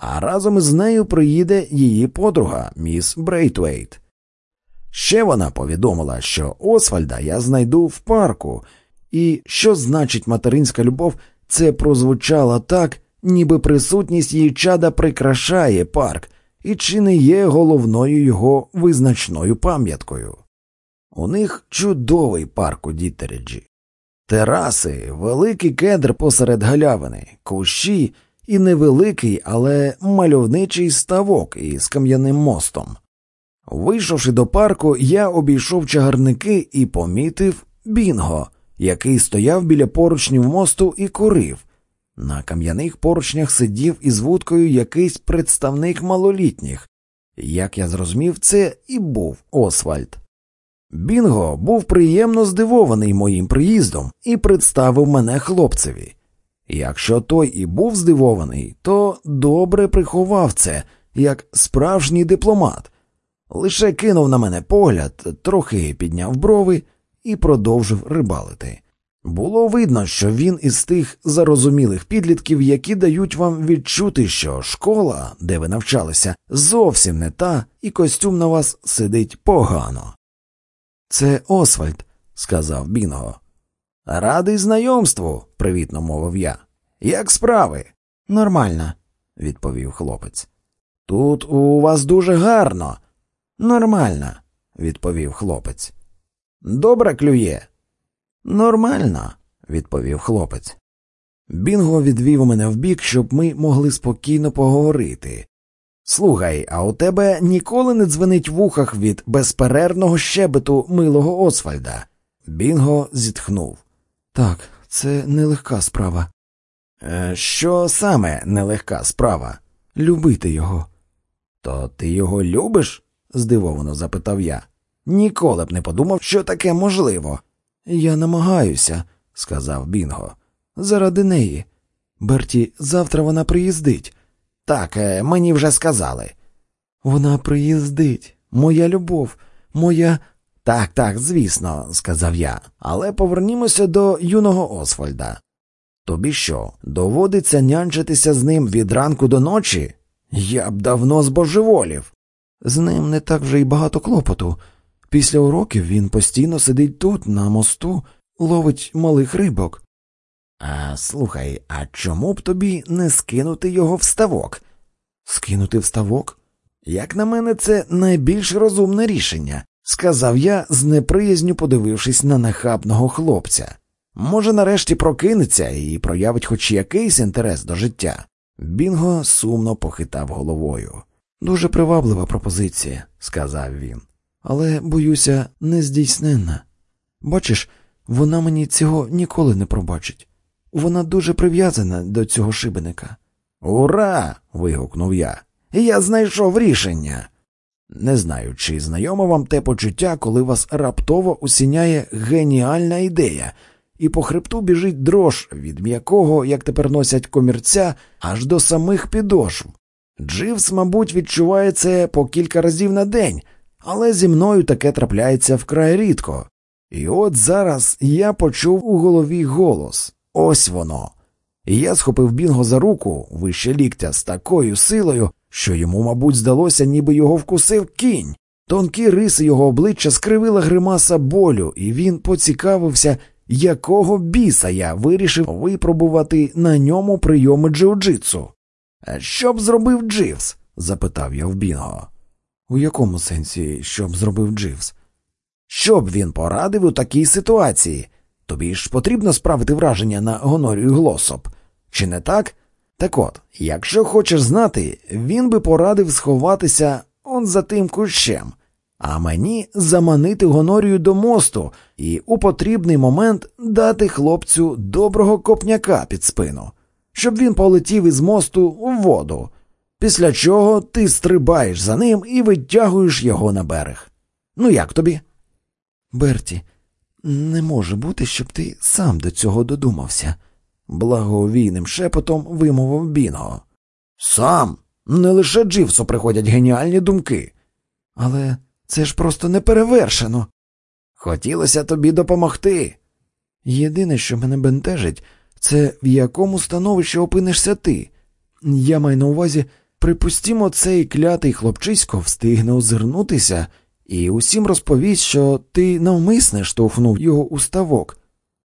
а разом із нею приїде її подруга, міс Брейтвейт. Ще вона повідомила, що Освальда я знайду в парку, і що значить материнська любов, це прозвучало так, ніби присутність її чада прикрашає парк і чи не є головною його визначною пам'яткою. У них чудовий парк у Дітереджі. Тераси, великий кедр посеред галявини, кущі і невеликий, але мальовничий ставок із кам'яним мостом. Вийшовши до парку, я обійшов чагарники і помітив бінго, який стояв біля поручнів мосту і курив. На кам'яних поручнях сидів із вудкою якийсь представник малолітніх. Як я зрозумів, це і був Освальд. Бінго був приємно здивований моїм приїздом і представив мене хлопцеві. Якщо той і був здивований, то добре приховав це, як справжній дипломат, лише кинув на мене погляд, трохи підняв брови і продовжив рибалити. Було видно, що він із тих зарозумілих підлітків, які дають вам відчути, що школа, де ви навчалися, зовсім не та, і костюм на вас сидить погано. Це Освальд, сказав Бінго. Радий знайомству, привітно мовив я. Як справи? Нормально, відповів хлопець. Тут у вас дуже гарно. Нормально, відповів хлопець. Добре клює. Нормально, відповів хлопець. Бінго відвів мене вбік, щоб ми могли спокійно поговорити. Слухай, а у тебе ніколи не дзвенить в ухах від безперервного щебету милого Освальда. Бінго зітхнув. Так, це нелегка справа. «Е, Що саме нелегка справа? Любити його. То ти його любиш? здивовано запитав я. Ніколи б не подумав, що таке можливо. Я намагаюся, сказав Бінго. Заради неї. Берті, завтра вона приїздить. Так, е, мені вже сказали. Вона приїздить, моя любов, моя. Так, так, звісно, сказав я, але повернімося до юного Освальда. Тобі що, доводиться нянчитися з ним від ранку до ночі? Я б давно збожеволів. З ним не так вже й багато клопоту. Після уроків він постійно сидить тут, на мосту, ловить малих рибок. А слухай, а чому б тобі не скинути його в ставок? Скинути в ставок? Як на мене, це найбільш розумне рішення, сказав я, з неприязню подивившись на нахабного хлопця. Може, нарешті прокинеться і проявить хоч якийсь інтерес до життя. Бінго сумно похитав головою. Дуже приваблива пропозиція, сказав він, але, боюся, нездійсненна. Бачиш, вона мені цього ніколи не пробачить. Вона дуже прив'язана до цього шибеника. Ура! вигукнув я. Я знайшов рішення. Не знаю, чи знайомо вам те почуття, коли вас раптово усіняє геніальна ідея, і по хребту біжить дрож від м'якого, як тепер носять комірця, аж до самих підошв. Дживс, мабуть, відчуває це по кілька разів на день, але зі мною таке трапляється вкрай рідко. І от зараз я почув у голові голос ось воно. І я схопив Бінго за руку вище ліктя з такою силою, що йому, мабуть, здалося, ніби його вкусив кінь. Тонкі риси його обличчя скривила гримаса болю, і він поцікавився, якого біса я вирішив випробувати на ньому прийоми джиу-джитсу. Що б зробив Дживс? запитав я в Бінго. У якому сенсі що б зробив Дживс? Що б він порадив у такій ситуації? Тобі ж потрібно справити враження на Гонорію Глосоп. Чи не так? Так от, якщо хочеш знати, він би порадив сховатися он за тим кущем, а мені заманити Гонорію до мосту і у потрібний момент дати хлопцю доброго копняка під спину, щоб він полетів із мосту в воду, після чого ти стрибаєш за ним і витягуєш його на берег. Ну як тобі? Берті, не може бути, щоб ти сам до цього додумався, благовійним шепотом вимовив Бінго. Сам, не лише Дживсу приходять геніальні думки. Але це ж просто неперевершено. Хотілося тобі допомогти. Єдине, що мене бентежить, це в якому становищі опинишся ти. Я маю на увазі, Припустімо, цей клятий хлопчисько встигне озирнутися і усім розповість, що ти навмисне штовхнув його у ставок,